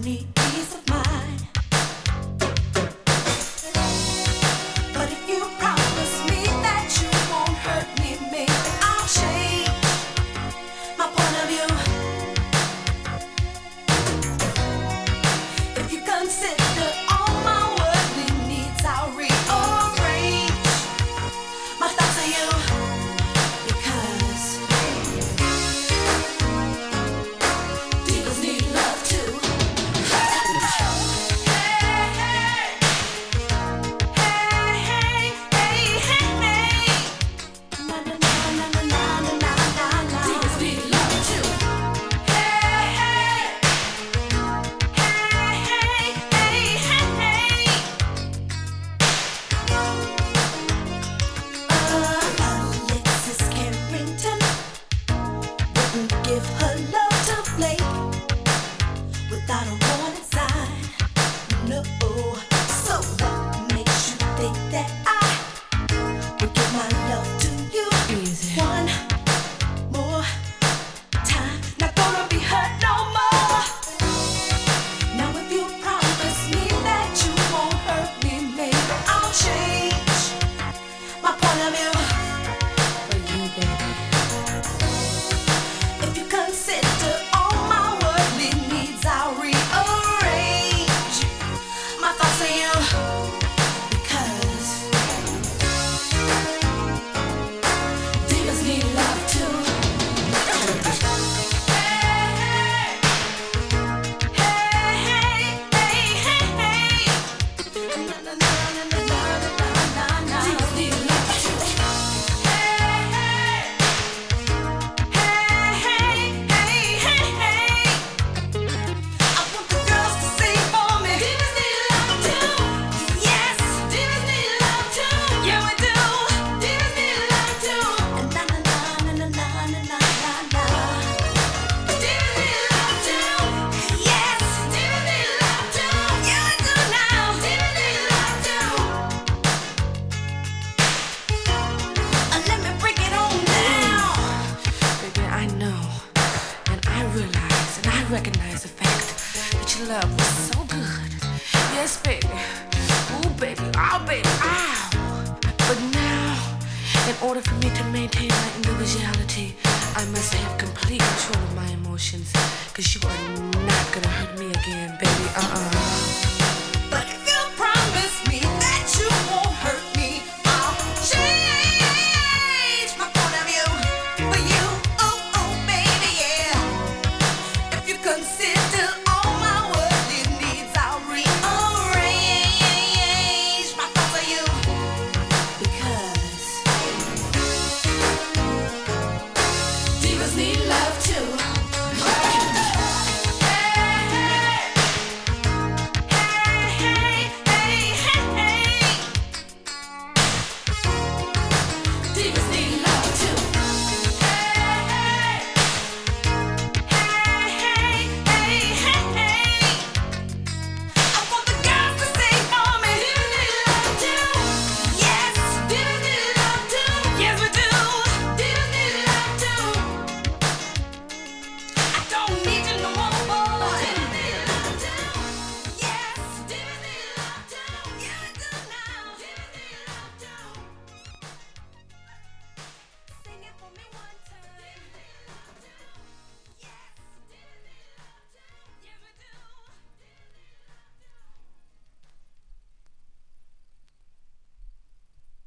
need. recognize the fact that your love was so good. Yes, baby. Ooh, baby. Oh, baby. Ow. But now, in order for me to maintain my individuality, I must have complete control of my emotions. Cause you are not gonna hurt me again, baby. Uh-uh.